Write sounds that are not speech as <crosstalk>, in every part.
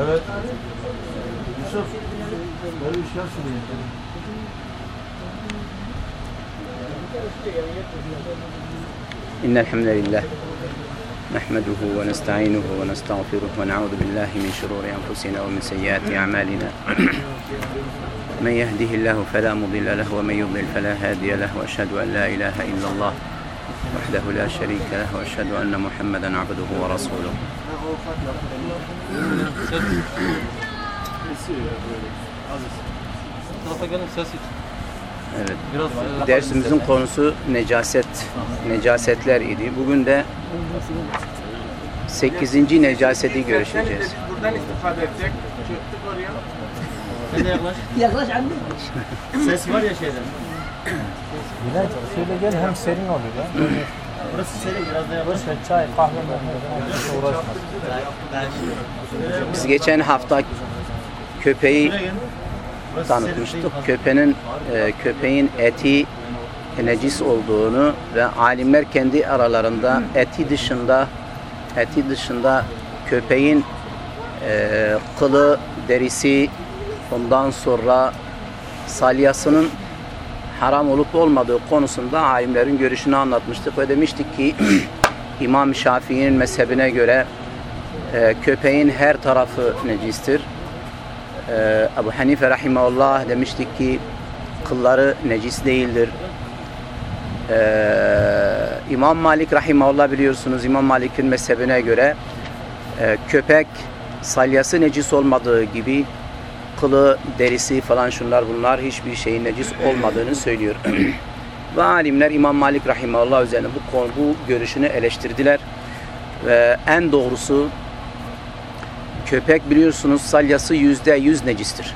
Evet. Yusuf. Böyle bir şey yapsın diye. نحمده ونستعينه ونستغفره ونعوذ بالله من شرور أنفسنا ومن سيئات أعمالنا من يهده الله فلا مضل له ومن يضلل فلا هادي له وأشهد أن لا إله إلا الله وحده لا شريك له وأشهد أن محمدا عبده ورسوله. Evet. Dersimizin konusu necaset, necasetler idi. Bugün de 8. necaseti görüşeceğiz. Buradan istifade edecek. Çöktük oraya. Sen de yaklaş. <laughs> Yaklaş anne. Ses var ya şeyden. Bilal şöyle gel hem serin oluyor ya. Burası serin biraz da yaklaş. Ver çay kahve hiç uğraşma. Biz geçen hafta köpeği Burası tanıtmıştık. Köpeğin e, köpeğin eti necis olduğunu ve alimler kendi aralarında eti dışında eti dışında köpeğin e, kılı, derisi, ondan sonra salyasının haram olup olmadığı konusunda alimlerin görüşünü anlatmıştık ve demiştik ki <clears throat> İmam Şafii'nin mezhebine göre e, köpeğin her tarafı necistir. Ee, Ebu Hanife rahimahullah demiştik ki kılları necis değildir. Ee, İmam Malik rahimahullah biliyorsunuz İmam Malik'in mezhebine göre e, köpek salyası necis olmadığı gibi kılı, derisi falan şunlar bunlar hiçbir şeyin necis olmadığını söylüyor. <clears throat> Ve alimler İmam Malik rahimahullah üzerine bu konu bu görüşünü eleştirdiler. Ve en doğrusu köpek biliyorsunuz salyası yüzde yüz necistir.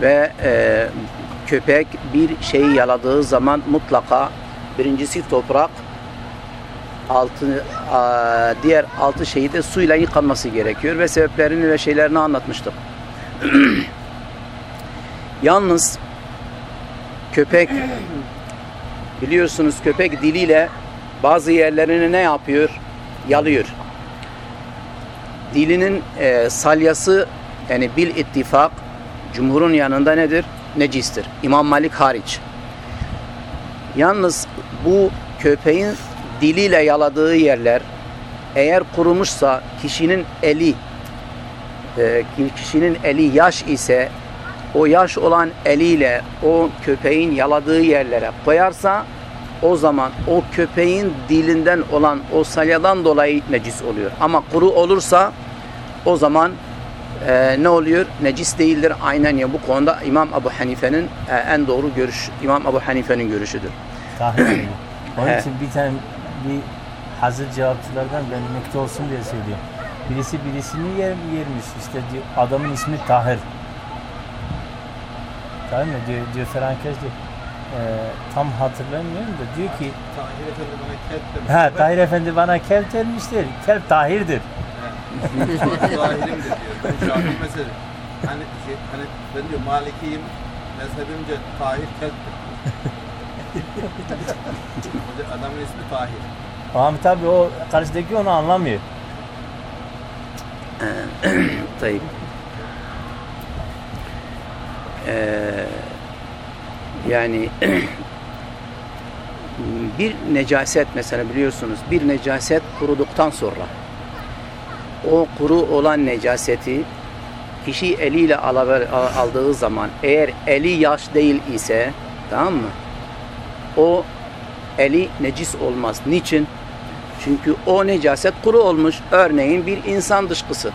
Ve e, köpek bir şeyi yaladığı zaman mutlaka birincisi toprak, altı, diğer altı şeyi de suyla yıkanması gerekiyor ve sebeplerini ve şeylerini anlatmıştık. <clears throat> Yalnız köpek biliyorsunuz köpek diliyle bazı yerlerini ne yapıyor? Yalıyor dilinin e, salyası yani bil ittifak cumhurun yanında nedir? Necistir. İmam Malik hariç. Yalnız bu köpeğin diliyle yaladığı yerler eğer kurumuşsa kişinin eli e, kişinin eli yaş ise o yaş olan eliyle o köpeğin yaladığı yerlere koyarsa o zaman o köpeğin dilinden olan o salyadan dolayı necis oluyor. Ama kuru olursa o zaman e, ne oluyor? Necis değildir. Aynen ya bu konuda İmam Ebu Hanife'nin e, en doğru görüş İmam Ebu Hanife'nin görüşüdür. Tahir. <clears throat> Onun için bir tane bir hazır cevapçılardan ben nokta olsun diye söylüyorum. Birisi birisini yer, yermiş. İşte diyor, adamın ismi Tahir. Tamam mı? Diyor, diyor Frankes diyor. e, tam hatırlamıyorum da diyor ki Tahir Efendi bana kelp demiş. ha Tahir Efendi bana kelp demiştir. Kelp Tahir'dir. Zahirimdir <laughs> diyor. Ben Şafii mesela. Hani, şey, hani ben diyor Malikiyim. Mezhebimce Tahir kelptir. Adamın ismi Tahir. Ama tabii o karşıdaki onu anlamıyor. <clears throat> Tayyip. Ee, yani <clears throat> bir necaset mesela biliyorsunuz bir necaset kuruduktan sonra o kuru olan necaseti kişi eliyle aldığı zaman eğer eli yaş değil ise tamam mı? O eli necis olmaz. Niçin? Çünkü o necaset kuru olmuş. Örneğin bir insan dışkısı.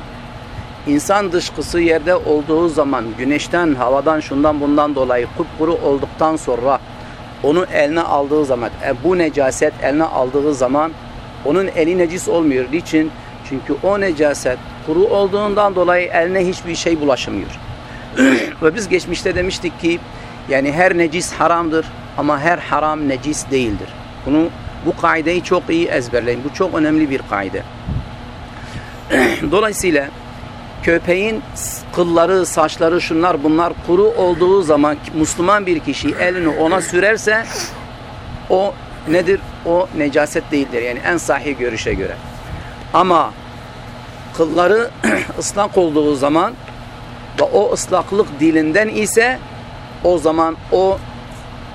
İnsan dışkısı yerde olduğu zaman güneşten, havadan, şundan bundan dolayı kupkuru olduktan sonra onu eline aldığı zaman, e, bu necaset eline aldığı zaman onun eli necis olmuyor. Niçin? Çünkü o necaset kuru olduğundan dolayı eline hiçbir şey bulaşmıyor. <clears throat> Ve biz geçmişte demiştik ki yani her necis haramdır ama her haram necis değildir. Bunu bu kaideyi çok iyi ezberleyin. Bu çok önemli bir kaide. <clears throat> Dolayısıyla köpeğin kılları, saçları, şunlar bunlar kuru olduğu zaman Müslüman bir kişi elini ona sürerse o nedir? O necaset değildir. Yani en sahih görüşe göre. Ama kılları <clears throat> ıslak olduğu zaman ve o ıslaklık dilinden ise o zaman o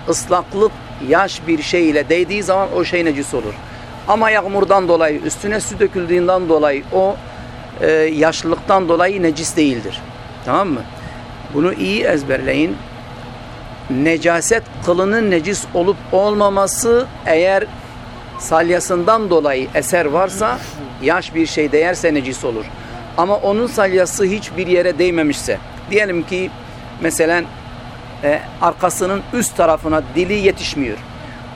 ıslaklık yaş bir şey ile değdiği zaman o şey necis olur. Ama yağmurdan dolayı, üstüne su döküldüğünden dolayı o e, yaşlılıktan dolayı necis değildir. Tamam mı? Bunu iyi ezberleyin. Necaset kılının necis olup olmaması eğer salyasından dolayı eser varsa yaş bir şey değerse necis olur. Ama onun salyası hiçbir yere değmemişse diyelim ki mesela e, arkasının üst tarafına dili yetişmiyor.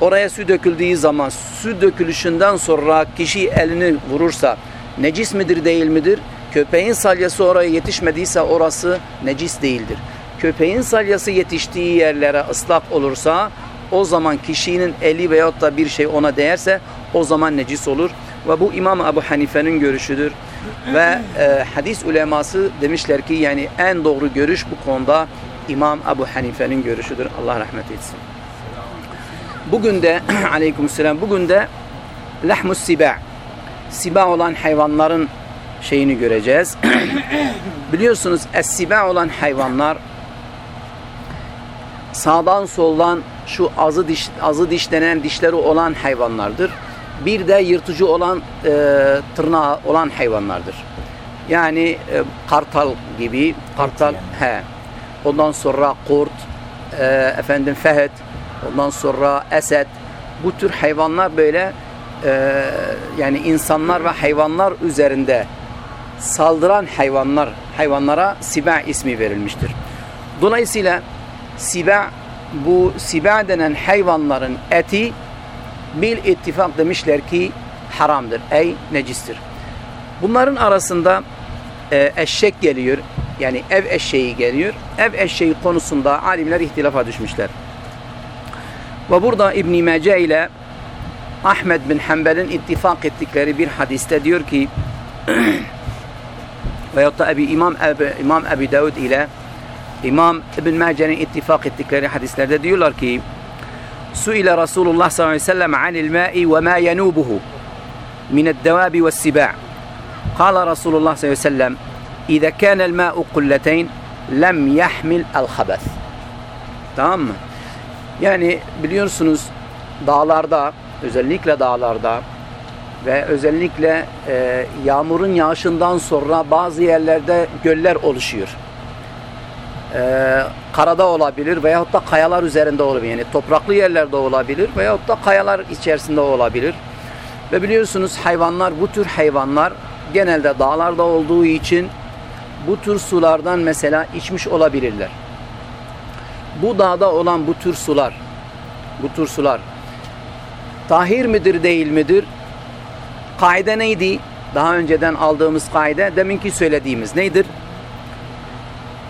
Oraya su döküldüğü zaman su dökülüşünden sonra kişi elini vurursa necis midir değil midir? Köpeğin salyası oraya yetişmediyse orası necis değildir. Köpeğin salyası yetiştiği yerlere ıslak olursa o zaman kişinin eli veyahut da bir şey ona değerse o zaman necis olur. Ve bu İmam Ebu Hanife'nin görüşüdür. Ve e, hadis uleması demişler ki yani en doğru görüş bu konuda İmam Ebu Hanife'nin görüşüdür. Allah rahmet etsin. Bugün de <clears throat> aleykümselam bugün de lahmus siba siba olan hayvanların şeyini göreceğiz. <clears throat> Biliyorsunuz es-siba olan hayvanlar sağdan soldan şu azı diş azı dişlenen dişleri olan hayvanlardır. Bir de yırtıcı olan e, tırnağı olan hayvanlardır. Yani e, kartal gibi kartal he. Ondan sonra kurt, e, efendim fehet, ondan sonra esed. Bu tür hayvanlar böyle e, yani insanlar ve hayvanlar üzerinde saldıran hayvanlar hayvanlara siba ismi verilmiştir. Dolayısıyla siba bu siba denen hayvanların eti bil ittifak demişler ki haramdır. Ey necistir. Bunların arasında e, eşek geliyor. Yani ev eşeği geliyor. Ev eşeği konusunda alimler ihtilafa düşmüşler. Ve burada İbn Mace ile Ahmed bin Hanbel'in ittifak ettikleri bir hadiste diyor ki <clears throat> veyahut da Ebi, İmam, Ebi, İmam Ebi Davud ile İmam İbn Mace'nin ittifak ettikleri hadislerde diyorlar ki Suile Resulullah sallallahu aleyhi ve sellem anil ma'i ve ma yenubuhu mined devabi ve siba' Kala Resulullah sallallahu aleyhi ve sellem İze kânel ma'u kulleteyn lem yahmil el habeth. Tamam? Yani biliyorsunuz dağlarda, özellikle dağlarda ve özellikle e, yağmurun yağışından sonra bazı yerlerde göller oluşuyor. E, karada olabilir veyahut da kayalar üzerinde olabilir. Yani topraklı yerlerde olabilir veyahut da kayalar içerisinde olabilir. Ve biliyorsunuz hayvanlar bu tür hayvanlar genelde dağlarda olduğu için bu tür sulardan mesela içmiş olabilirler. Bu dağda olan bu tür sular bu tür sular tahir midir değil midir? Kaide neydi? Daha önceden aldığımız kaide deminki söylediğimiz nedir?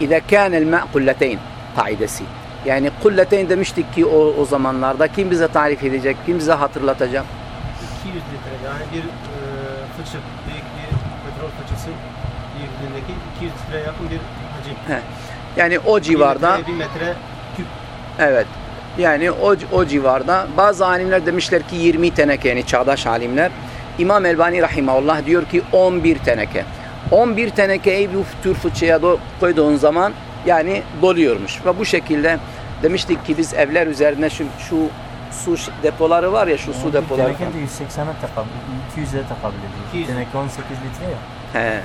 İze kânel mâ kulleteyn kaidesi. Yani kulleteyn demiştik ki o, o zamanlarda kim bize tarif edecek, kim bize hatırlatacak? 200 litre yani bir e, fıçı, büyük bir petrol fıçısı büyüklüğündeki 200 litre yakın bir hacim. Yani o civarda Bir metre, bir metre küp. Evet. Yani o, o civarda bazı alimler demişler ki 20 teneke yani çağdaş alimler. İmam Elbani Rahimahullah diyor ki 11 teneke. 11 tenekeyi bu tür fıçıya do- koyduğun zaman yani doluyormuş. Ve bu şekilde demiştik ki biz evler üzerine şu, şu su depoları var ya şu su depoları. Teneke de 180'e tekabül, 200'e tekabül ediyor. 200. Teneke 18 litre ya. He.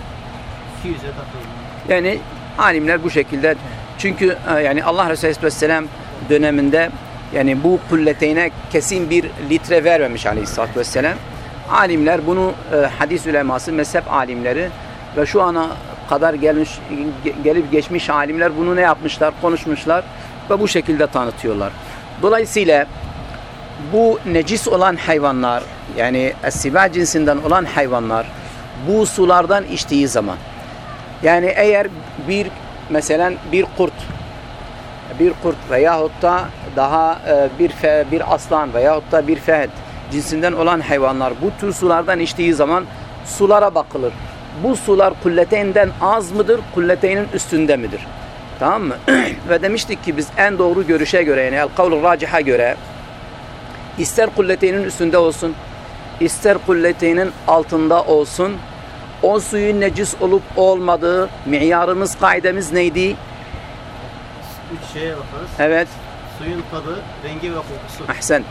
200'e takılıyor. Yani alimler bu şekilde çünkü e, yani Allah Resulü Aleyhisselam döneminde yani bu kulleteyne kesin bir litre vermemiş Aleyhisselatü Vesselam. Alimler bunu e, hadis uleması, mezhep alimleri ve şu ana kadar gelmiş ge- gelip geçmiş alimler bunu ne yapmışlar, konuşmuşlar ve bu şekilde tanıtıyorlar. Dolayısıyla bu necis olan hayvanlar yani esiba cinsinden olan hayvanlar bu sulardan içtiği zaman yani eğer bir mesela bir kurt bir kurt veyahut da daha e, bir fe, bir aslan veyahut da bir fehed cinsinden olan hayvanlar bu tür sulardan içtiği zaman sulara bakılır. Bu sular kulleteynden az mıdır, kulleteynin üstünde midir? Tamam mı? <clears throat> Ve demiştik ki biz en doğru görüşe göre yani el kavlu raciha göre ister kulleteynin üstünde olsun, ister kulleteynin altında olsun o suyun necis olup olmadığı miyarımız, kaidemiz neydi? Üç şeye bakarız. Evet, Suyun tadı, rengi ve kokusu. ahsen.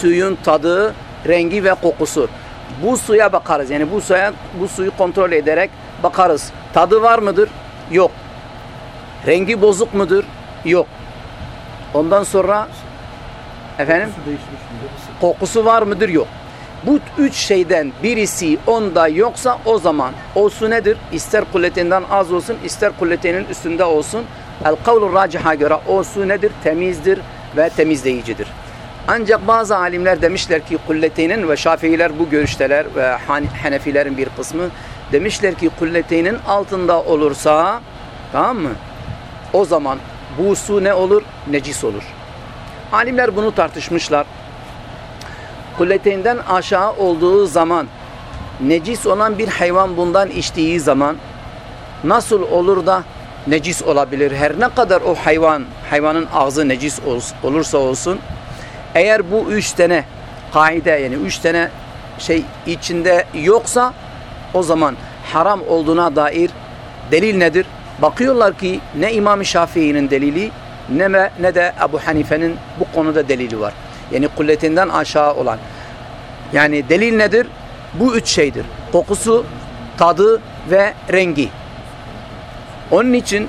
Suyun tadı, rengi ve kokusu. Bu suya bakarız. Yani bu suya bu suyu kontrol ederek bakarız. Tadı var mıdır? Yok. Rengi bozuk mudur? Yok. Ondan sonra efendim kokusu var mıdır? Yok. Bu üç şeyden birisi onda yoksa o zaman o su nedir? İster kulletinden az olsun, ister kulletinin üstünde olsun. El kavlu raciha göre o su nedir? Temizdir ve temizleyicidir. Ancak bazı alimler demişler ki kulleteynin ve şafiiler bu görüşteler ve Han- Hanefilerin bir kısmı demişler ki kulleteynin altında olursa tamam mı? O zaman bu su ne olur? Necis olur. Alimler bunu tartışmışlar. Kulleteynden aşağı olduğu zaman necis olan bir hayvan bundan içtiği zaman nasıl olur da necis olabilir? Her ne kadar o hayvan, hayvanın ağzı necis ol- olursa olsun eğer bu üç tane kaide yani üç tane şey içinde yoksa o zaman haram olduğuna dair delil nedir? Bakıyorlar ki ne İmam Şafii'nin delili ne, ne de Ebu Hanife'nin bu konuda delili var. Yani kulletinden aşağı olan. Yani delil nedir? Bu üç şeydir. Kokusu, tadı ve rengi. Onun için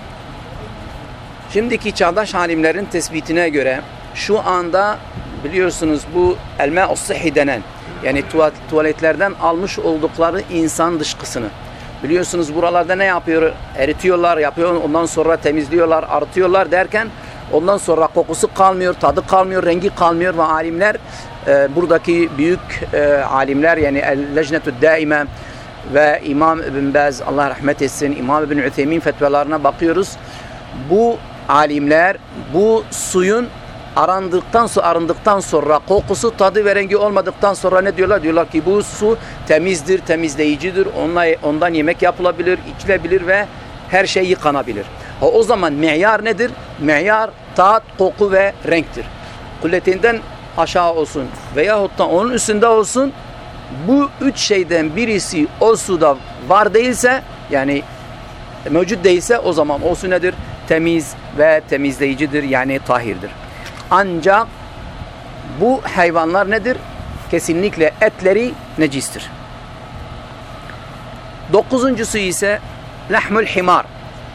şimdiki çağdaş alimlerin tespitine göre şu anda biliyorsunuz bu elme sıhhi denen yani tuvalet, tuvaletlerden almış oldukları insan dışkısını biliyorsunuz buralarda ne yapıyor? Eritiyorlar, yapıyor ondan sonra temizliyorlar, artıyorlar derken ondan sonra kokusu kalmıyor, tadı kalmıyor, rengi kalmıyor ve alimler e, buradaki büyük e, alimler yani El-Lecnetü Daime ve İmam İbn Baz Allah rahmet etsin İmam İbn Üthemin fetvalarına bakıyoruz. Bu alimler bu suyun arandıktan sonra arındıktan sonra kokusu tadı ve rengi olmadıktan sonra ne diyorlar? Diyorlar ki bu su temizdir, temizleyicidir. Onunla, ondan yemek yapılabilir, içilebilir ve her şey yıkanabilir. Ha, o zaman meyar nedir? Meyar tat, koku ve renktir. Kulletinden aşağı olsun veyahut da onun üstünde olsun bu üç şeyden birisi o suda var değilse yani mevcut değilse o zaman o su nedir? Temiz ve temizleyicidir yani tahirdir. Ancak bu hayvanlar nedir? Kesinlikle etleri necistir. Dokuzuncusu ise lahmul himar.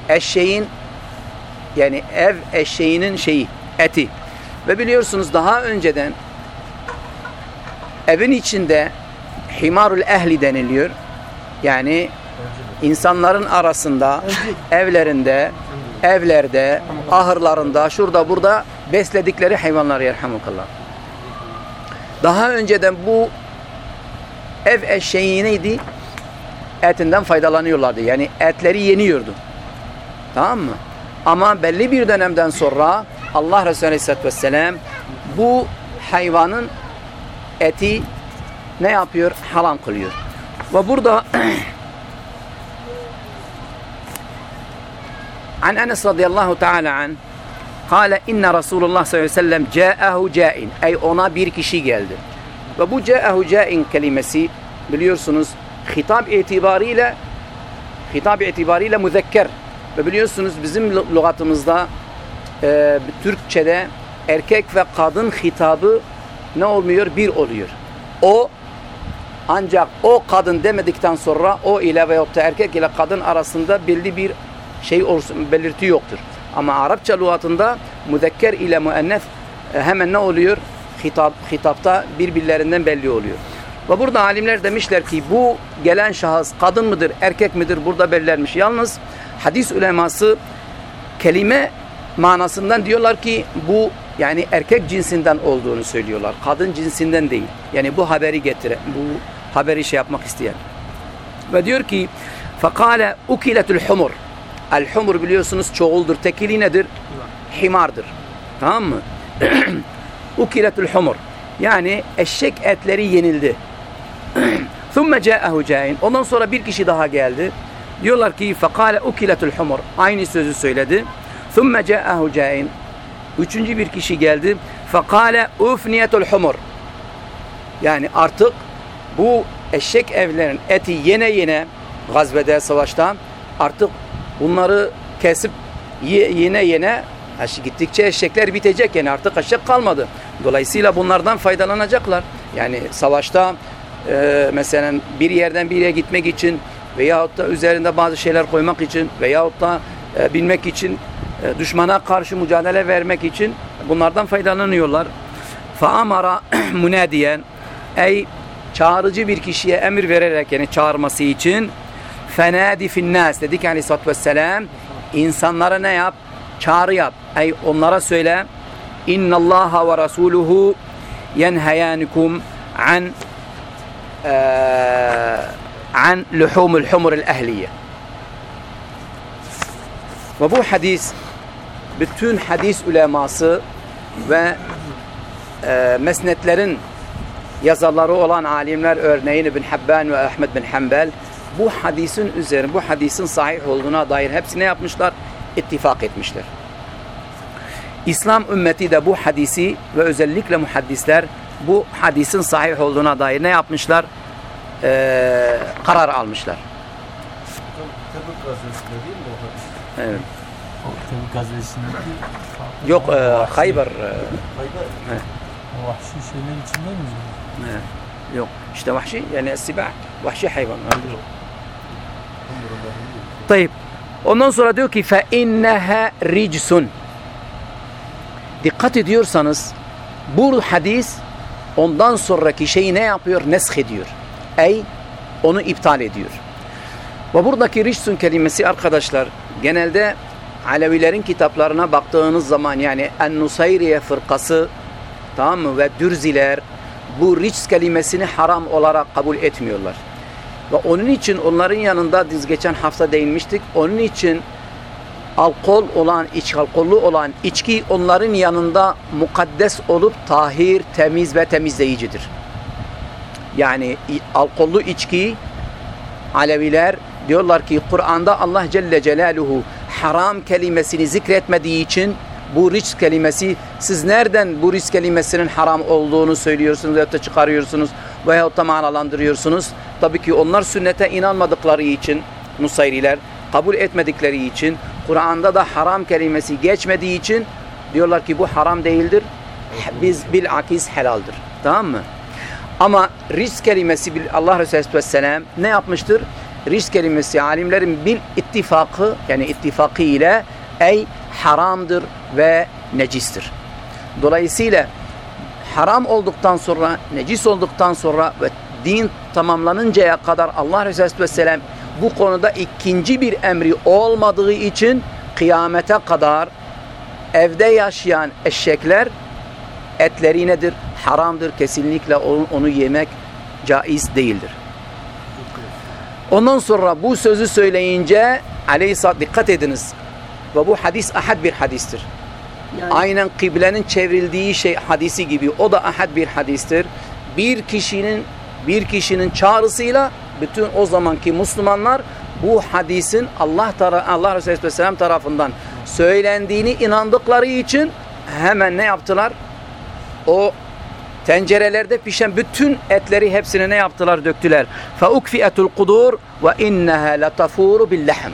Eşeğin yani ev eşeğinin şeyi, eti. Ve biliyorsunuz daha önceden evin içinde himarul ehli deniliyor. Yani insanların arasında, evlerinde, evlerde, ahırlarında, şurada burada besledikleri hayvanlar yerhamukallah. Daha önceden bu ev eşeği neydi? Etinden faydalanıyorlardı. Yani etleri yeniyordu. Tamam mı? Ama belli bir dönemden sonra Allah Resulü Aleyhisselatü Vesselam bu hayvanın eti ne yapıyor? Haram kılıyor. Ve burada <clears throat> An Enes radıyallahu teala an Kale inne Resulullah sallallahu aleyhi ve sellem caehu cain. Ey ona bir kişi geldi. Ve bu caehu cain kelimesi biliyorsunuz hitap itibariyle hitap itibariyle müzekker. Ve biliyorsunuz bizim lügatımızda e, Türkçe'de erkek ve kadın hitabı ne olmuyor? Bir oluyor. O ancak o kadın demedikten sonra o ile veyahut da erkek ile kadın arasında belli bir şey olsun, belirti yoktur. Ama Arapça lügatında müzekker ile müennes e, hemen ne oluyor? Hitap, hitapta birbirlerinden belli oluyor. Ve burada alimler demişler ki bu gelen şahıs kadın mıdır, erkek midir burada belirlenmiş. Yalnız hadis uleması kelime manasından diyorlar ki bu yani erkek cinsinden olduğunu söylüyorlar. Kadın cinsinden değil. Yani bu haberi getire, bu haberi şey yapmak isteyen. Ve diyor ki فَقَالَ اُكِلَتُ الْحُمُرِ El-humur biliyorsunuz çoğuldur. Tekili nedir? Himardır. Tamam mı? <clears throat> Ukiletül humur. Yani eşek etleri yenildi. <clears throat> Thumme ca'ahu ca'in. Ondan sonra bir kişi daha geldi. Diyorlar ki fekale ukiletül humur. Aynı sözü söyledi. Thumme ca'ahu ca'in. Üçüncü bir kişi geldi. Fekale ufniyetul humur. Yani artık bu eşek evlerin eti yene yene gazvede savaştan artık bunları kesip yene eş- gittikçe eşekler bitecek yani artık eşek kalmadı. Dolayısıyla bunlardan faydalanacaklar. Yani savaşta e, mesela bir yerden bir yere gitmek için veyahut da üzerinde bazı şeyler koymak için veyahut da e, bilmek için e, düşmana karşı mücadele vermek için bunlardan faydalanıyorlar. Faamara <clears throat> munadiyen ey çağırıcı bir kişiye emir vererek yani çağırması için fenadi finnas dedi ki aleyhissalatü vesselam insanlara ne yap? Çağrı yap. Ey onlara söyle innallaha ve rasuluhu yenheyanikum an eee, an luhumul humuril ehliye. Ve bu hadis bütün hadis uleması ve e, mesnetlerin yazarları olan alimler örneğin İbn Habban ve Ahmed bin Hanbel bu hadisin üzerine bu hadisin sahih olduğuna dair hepsine yapmışlar, ittifak etmişler. İslam ümmeti de bu hadisi ve özellikle muhaddisler bu hadisin sahih olduğuna dair ne yapmışlar? Ee, karar almışlar. Tebük gazvesinde değil mi o hadis? Evet. Tebük gazvesindeki Yok e, Hayber. e, Hayber. Vahşi şeyler içinde mi? e, yok. İşte vahşi yani sibah. Vahşi hayvanlar. Tayyip. Ondan sonra diyor ki fe inneha ricsun. Dikkat ediyorsanız bu hadis ondan sonraki şeyi ne yapıyor? Nesk ediyor. Ey onu iptal ediyor. Ve buradaki ricsun kelimesi arkadaşlar genelde Alevilerin kitaplarına baktığınız zaman yani En-Nusayriye fırkası tamam mı ve Dürziler bu rics kelimesini haram olarak kabul etmiyorlar. Ve onun için onların yanında biz geçen hafta değinmiştik. Onun için alkol olan, iç alkollü olan içki onların yanında mukaddes olup tahir, temiz ve temizleyicidir. Yani alkollü içki Aleviler diyorlar ki Kur'an'da Allah Celle Celaluhu haram kelimesini zikretmediği için bu riç kelimesi siz nereden bu riç kelimesinin haram olduğunu söylüyorsunuz veyahut da çıkarıyorsunuz veyahut da manalandırıyorsunuz. Tabii ki onlar sünnete inanmadıkları için Nusayriler kabul etmedikleri için Kur'an'da da haram kelimesi geçmediği için diyorlar ki bu haram değildir. Biz bilakis helaldir. Tamam mı? Ama risk kelimesi Allah Resulü Aleyhisselam ne yapmıştır? Risk kelimesi alimlerin bil ittifakı yani ittifakı ile ey haramdır ve necistir. Dolayısıyla haram olduktan sonra, necis olduktan sonra ve din tamamlanıncaya kadar Allah Resulü Aleyhisselam bu konuda ikinci bir emri olmadığı için kıyamete kadar evde yaşayan eşekler etleri nedir? Haramdır. Kesinlikle onu, onu yemek caiz değildir. Ondan sonra bu sözü söyleyince aleyhisselam dikkat ediniz. Ve bu hadis ahad bir hadistir. Aynen kıblenin çevrildiği şey hadisi gibi o da ahad bir hadistir. Bir kişinin bir kişinin çağrısıyla bütün o zamanki Müslümanlar bu hadisin Allah tara Allah Resulü Aleyhisselam tarafından söylendiğini inandıkları için hemen ne yaptılar? O tencerelerde pişen bütün etleri hepsine ne yaptılar? Döktüler. فَاُكْفِئَةُ الْقُدُورِ وَاِنَّهَا لَتَفُورُ بِاللَّحْمِ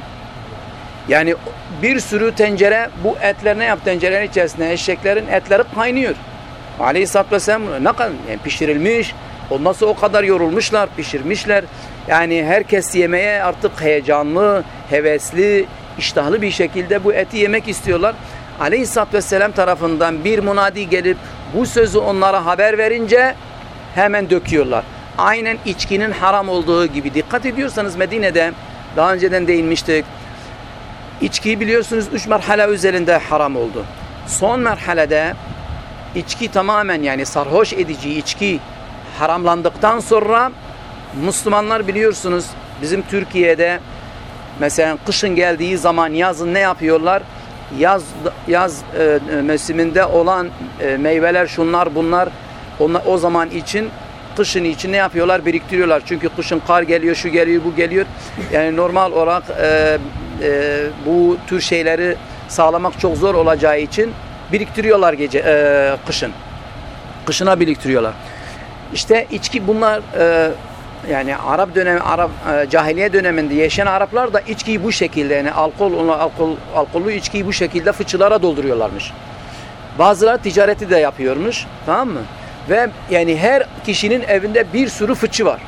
Yani bir sürü tencere bu etler ne yap tencerenin içerisinde eşeklerin etleri kaynıyor. Aleyhisselatü Vesselam ne kadar yani pişirilmiş. Ondan sonra o kadar yorulmuşlar, pişirmişler. Yani herkes yemeğe artık heyecanlı, hevesli, iştahlı bir şekilde bu eti yemek istiyorlar. Aleyhisselatü Vesselam tarafından bir munadi gelip bu sözü onlara haber verince hemen döküyorlar. Aynen içkinin haram olduğu gibi. Dikkat ediyorsanız Medine'de daha önceden değinmiştik. İçkiyi biliyorsunuz üç merhale üzerinde haram oldu. Son merhalede içki tamamen yani sarhoş edici içki haramlandıktan sonra Müslümanlar biliyorsunuz bizim Türkiye'de mesela kışın geldiği zaman yazın ne yapıyorlar? Yaz yaz e, mevsiminde olan e, meyveler şunlar bunlar onlar, o zaman için kışın için ne yapıyorlar? Biriktiriyorlar. Çünkü kışın kar geliyor, şu geliyor, bu geliyor. Yani normal olarak e, e, bu tür şeyleri sağlamak çok zor olacağı için biriktiriyorlar gece e, kışın. Kışına biriktiriyorlar. İşte içki bunlar e, yani Arap dönemi Arap e, cahiliye döneminde yaşayan Araplar da içkiyi bu şekilde yani alkol alkol alkollü içkiyi bu şekilde fıçılara dolduruyorlarmış. Bazıları ticareti de yapıyormuş. Tamam mı? Ve yani her kişinin evinde bir sürü fıçı var.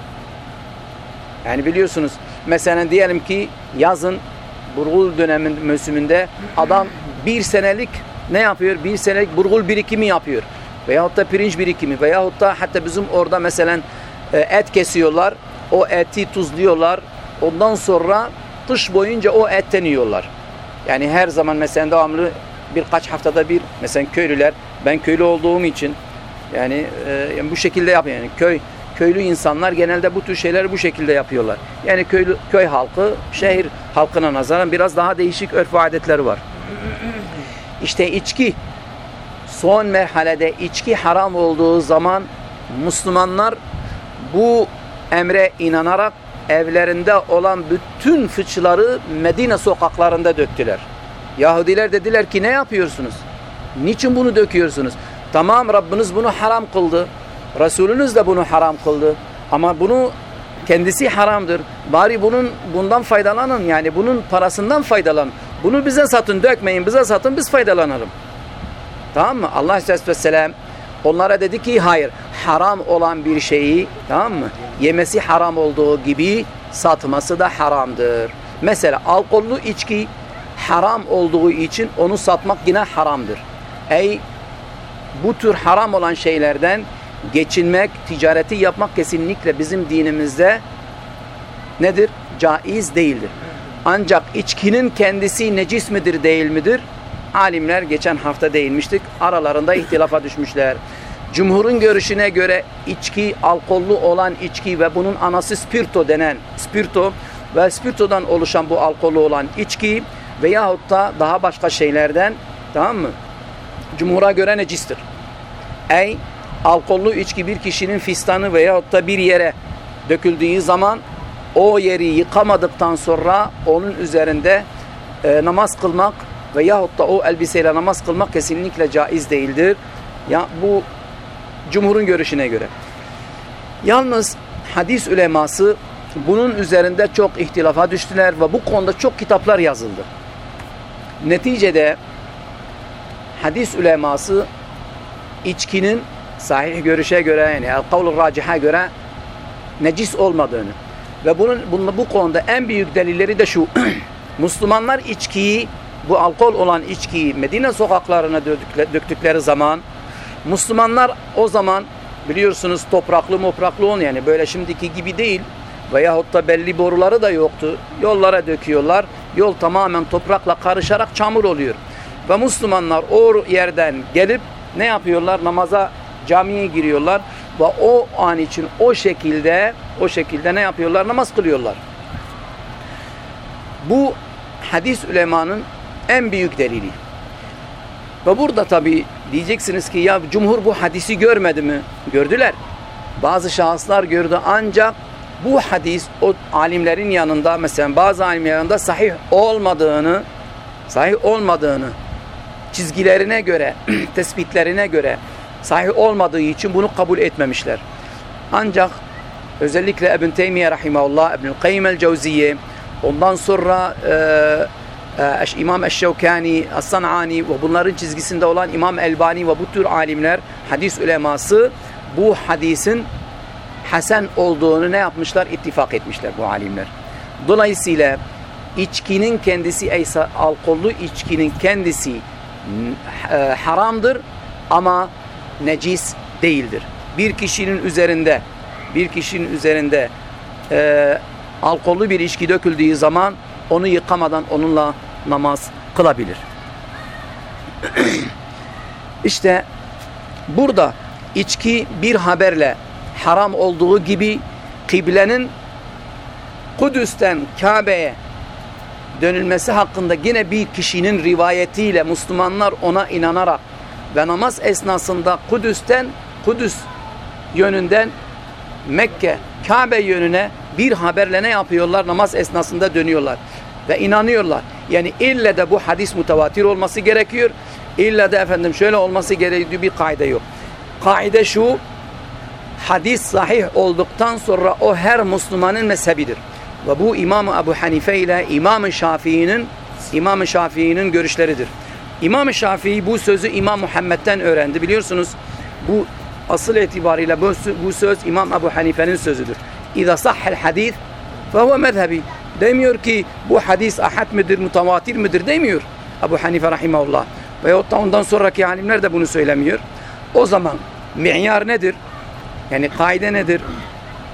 Yani biliyorsunuz mesela diyelim ki yazın burgul dönemin mevsiminde adam bir senelik ne yapıyor? Bir senelik burgul birikimi yapıyor. Veyahut da pirinç birikimi veyahut da hatta bizim orada mesela e, et kesiyorlar. O eti tuzluyorlar. Ondan sonra kış boyunca o etten yiyorlar. Yani her zaman mesela devamlı birkaç haftada bir mesela köylüler ben köylü olduğum için yani, e, bu şekilde yapıyor. Yani köy köylü insanlar genelde bu tür şeyleri bu şekilde yapıyorlar. Yani köylü köy halkı şehir halkına nazaran biraz daha değişik örf ve adetleri var. İşte içki son merhalede içki haram olduğu zaman Müslümanlar bu emre inanarak evlerinde olan bütün fıçıları Medine sokaklarında döktüler. Yahudiler dediler ki ne yapıyorsunuz? Niçin bunu döküyorsunuz? Tamam Rabbiniz bunu haram kıldı. Resulünüz de bunu haram kıldı. Ama bunu kendisi haramdır. Bari bunun bundan faydalanın. Yani bunun parasından faydalanın. Bunu bize satın dökmeyin. Bize satın biz faydalanalım. Tamam mı? Allah Aleyhisselatü Vesselam onlara dedi ki hayır haram olan bir şeyi tamam mı? Yemesi haram olduğu gibi satması da haramdır. Mesela alkollü içki haram olduğu için onu satmak yine haramdır. Ey bu tür haram olan şeylerden geçinmek, ticareti yapmak kesinlikle bizim dinimizde nedir? Caiz değildir. Ancak içkinin kendisi necis midir değil midir? Alimler geçen hafta değinmiştik. Aralarında ihtilafa düşmüşler. Cumhurun görüşüne göre içki, alkollü olan içki ve bunun anası spirto denen spirto ve spirtodan oluşan bu alkollü olan içki veyahut da daha başka şeylerden tamam mı? Cumhura göre necistir. Ey alkollü içki bir kişinin fistanı veyahut da bir yere döküldüğü zaman o yeri yıkamadıktan sonra onun üzerinde e, namaz kılmak veyahut da o elbiseyle namaz kılmak kesinlikle caiz değildir. Ya bu cumhurun görüşüne göre. Yalnız hadis uleması bunun üzerinde çok ihtilafa düştüler ve bu konuda çok kitaplar yazıldı. Neticede hadis uleması içkinin sahih görüşe göre yani el-kavl raciha göre necis olmadığını ve bunun bu konuda en büyük delilleri de şu <clears throat> Müslümanlar içkiyi bu alkol olan içkiyi Medine sokaklarına döktükleri zaman Müslümanlar o zaman biliyorsunuz topraklı mopraklı on yani böyle şimdiki gibi değil veyahut da belli boruları da yoktu. Yollara döküyorlar. Yol tamamen toprakla karışarak çamur oluyor. Ve Müslümanlar o yerden gelip ne yapıyorlar? Namaza camiye giriyorlar ve o an için o şekilde o şekilde ne yapıyorlar? Namaz kılıyorlar. Bu hadis ulemanın en büyük delili. Ve burada tabi diyeceksiniz ki ya cumhur bu hadisi görmedi mi? Gördüler. Bazı şahıslar gördü ancak bu hadis o alimlerin yanında mesela bazı alimlerin yanında sahih olmadığını sahih olmadığını çizgilerine göre <clears throat> tespitlerine göre sahih olmadığı için bunu kabul etmemişler. Ancak özellikle İbn Teymiye rahimahullah, İbn Kayyim el-Cevziye ondan sonra e, İmam Eşşevkani, As-San'ani ve bunların çizgisinde olan İmam Elbani ve bu tür alimler, hadis uleması bu hadisin hasen olduğunu ne yapmışlar? İttifak etmişler bu alimler. Dolayısıyla içkinin kendisi, alkollü içkinin kendisi e, haramdır ama necis değildir. Bir kişinin üzerinde bir kişinin üzerinde e, alkollü bir içki döküldüğü zaman onu yıkamadan onunla namaz kılabilir. <clears throat> İşte burada içki bir haberle haram olduğu gibi kıblenin Kudüs'ten Kabe'ye dönülmesi hakkında yine bir kişinin rivayetiyle Müslümanlar ona inanarak ve namaz esnasında Kudüs'ten Kudüs yönünden Mekke, Kabe yönüne bir haberle ne yapıyorlar? Namaz esnasında dönüyorlar. Ve inanıyorlar. Yani ille de bu hadis mutavatir olması gerekiyor. İlla da efendim şöyle olması gerekiyor bir kaide yok. Kaide şu, hadis sahih olduktan sonra o her Müslümanın mezhebidir. Ve bu İmam Ebu Hanife ile İmam Şafii'nin İmam Şafii'nin görüşleridir. İmam Şafii bu sözü İmam Muhammed'den öğrendi. Biliyorsunuz bu asıl itibariyle bu, bu söz İmam Ebu Hanife'nin sözüdür. İza sahhel hadis fehuve mezhebi. Demiyor ki bu hadis ahad midir, mutavatir midir demiyor. Ebu Hanife rahimahullah. Veyahut da ondan sonraki alimler de bunu söylemiyor. O zaman mi'yar nedir? Yani kaide nedir?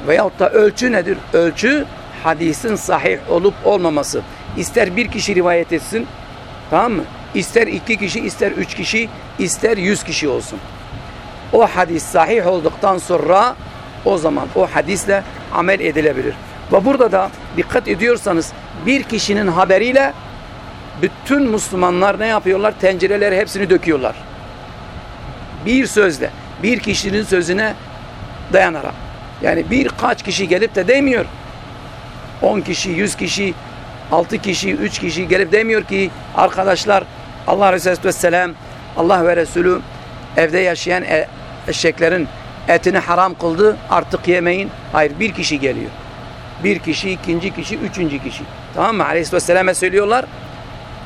Veyahut da ölçü nedir? Ölçü hadisin sahih olup olmaması. İster bir kişi rivayet etsin, tamam mı? İster iki kişi, ister üç kişi, ister yüz kişi olsun. O hadis sahih olduktan sonra o zaman o hadisle amel edilebilir. Ve burada da dikkat ediyorsanız bir kişinin haberiyle bütün Müslümanlar ne yapıyorlar? Tencereleri hepsini döküyorlar. Bir sözle, bir kişinin sözüne dayanarak. Yani birkaç kişi gelip de demiyor. 10 kişi, 100 kişi, 6 kişi, 3 kişi gelip demiyor ki arkadaşlar Allah Resulü Vesselam Allah ve Resulü evde yaşayan e- eşeklerin etini haram kıldı artık yemeyin. Hayır bir kişi geliyor. Bir kişi, ikinci kişi, üçüncü kişi. Tamam mı? Aleyhisselam'a söylüyorlar.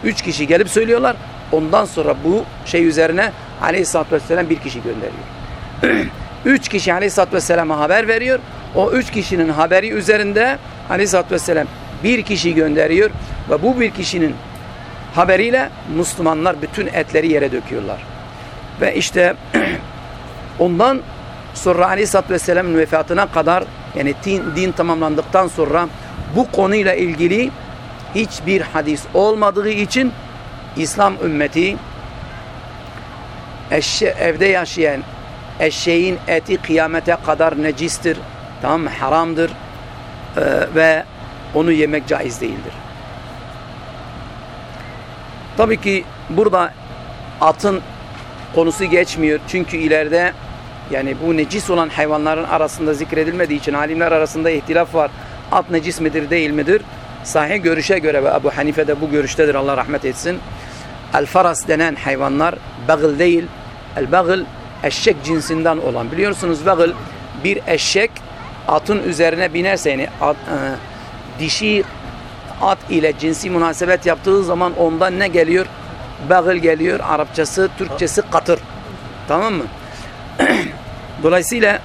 Üç kişi gelip söylüyorlar. Ondan sonra bu şey üzerine Aleyhisselatü Vesselam bir kişi gönderiyor. <clears throat> üç kişi Aleyhisselatü Vesselam'a haber veriyor. O üç kişinin haberi üzerinde Aleyhisselatü Vesselam bir kişi gönderiyor. Ve bu bir kişinin haberiyle Müslümanlar bütün etleri yere döküyorlar. Ve işte <clears throat> ondan sonra Aleyhisselatü Vesselam'ın vefatına kadar yani din, din tamamlandıktan sonra bu konuyla ilgili hiçbir hadis olmadığı için İslam ümmeti eşe, evde yaşayan eşeğin eti kıyamete kadar necistir. Mı? Haramdır. Ee, ve onu yemek caiz değildir. Tabii ki burada atın konusu geçmiyor. Çünkü ileride yani bu necis olan hayvanların arasında zikredilmediği için alimler arasında ihtilaf var. At necis midir değil midir? Sahih görüşe göre ve Ebu Hanife de bu görüştedir Allah rahmet etsin. El faras denen hayvanlar bagıl değil. El bagıl eşek cinsinden olan. Biliyorsunuz bagıl bir eşek atın üzerine binerse yani at, e, dişi at ile cinsi münasebet yaptığı zaman ondan ne geliyor? Bagıl geliyor. Arapçası, Türkçesi katır. Tamam mı? <clears throat> Dolayısıyla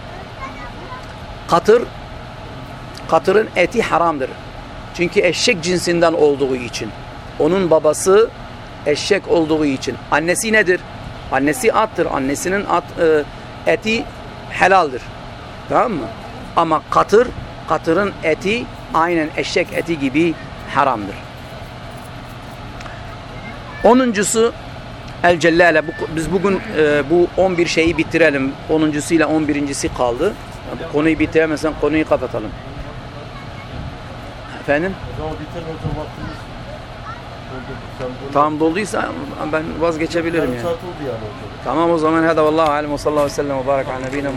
katır katırın eti haramdır. Çünkü eşek cinsinden olduğu için. Onun babası eşek olduğu için. Annesi nedir? Annesi attır. Annesinin at, e, eti helaldir. Tamam mı? Ama katır, katırın eti aynen eşek eti gibi haramdır. Onuncusu El Cellale. Bu, biz bugün e, bu 11 şeyi bitirelim. Onuncusuyla 11.si kaldı. Bu konuyu bitiremezsen konuyu kapatalım. Efendim? Tam dolduysa ben vazgeçebilirim yani. yani. Tamam o zaman hadi vallahu alem ve sallallahu aleyhi ve sellem ve barak ala nebine